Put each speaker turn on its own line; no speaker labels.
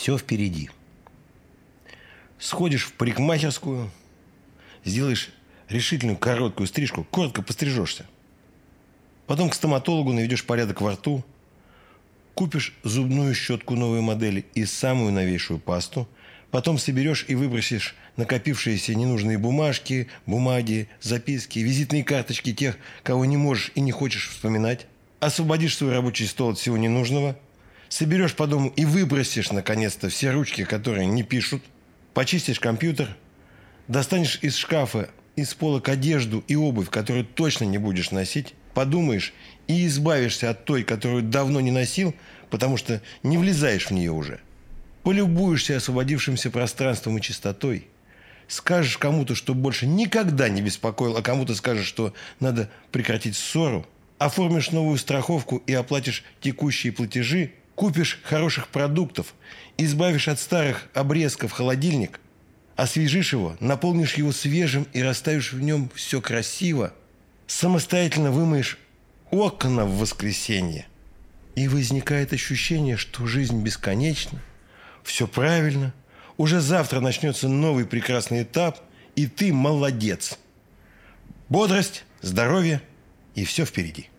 все впереди. Сходишь в парикмахерскую, сделаешь решительную короткую стрижку, коротко пострижешься. Потом к стоматологу наведешь порядок во рту, купишь зубную щетку новой модели и самую новейшую пасту, потом соберешь и выбросишь накопившиеся ненужные бумажки, бумаги, записки, визитные карточки тех, кого не можешь и не хочешь вспоминать, освободишь свой рабочий стол от всего ненужного – соберешь по дому и выбросишь, наконец-то, все ручки, которые не пишут, почистишь компьютер, достанешь из шкафа, из полок одежду и обувь, которую точно не будешь носить, подумаешь и избавишься от той, которую давно не носил, потому что не влезаешь в нее уже. Полюбуешься освободившимся пространством и чистотой, скажешь кому-то, что больше никогда не беспокоил, а кому-то скажешь, что надо прекратить ссору, оформишь новую страховку и оплатишь текущие платежи – Купишь хороших продуктов, избавишь от старых обрезков холодильник, освежишь его, наполнишь его свежим и расставишь в нем все красиво, самостоятельно вымоешь окна в воскресенье. И возникает ощущение, что жизнь бесконечна, все правильно, уже завтра начнется новый прекрасный этап, и ты молодец. Бодрость, здоровье и все впереди.